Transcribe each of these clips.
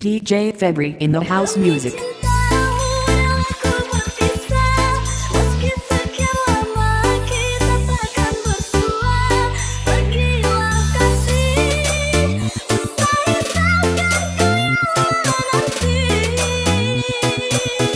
DJ February in the house music. Thank you.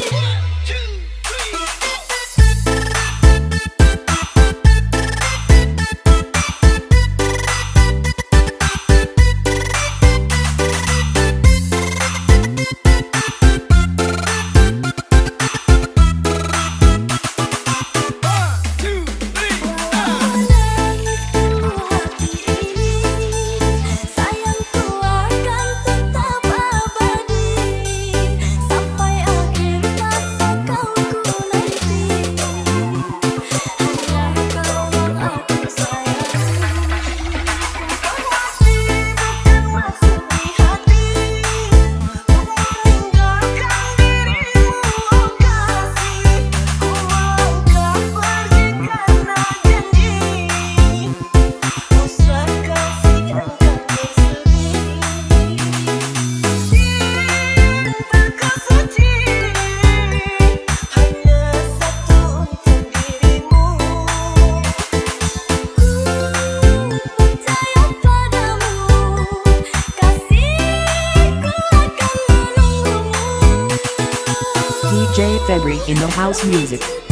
February in the house music.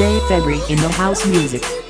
J. February in the house music.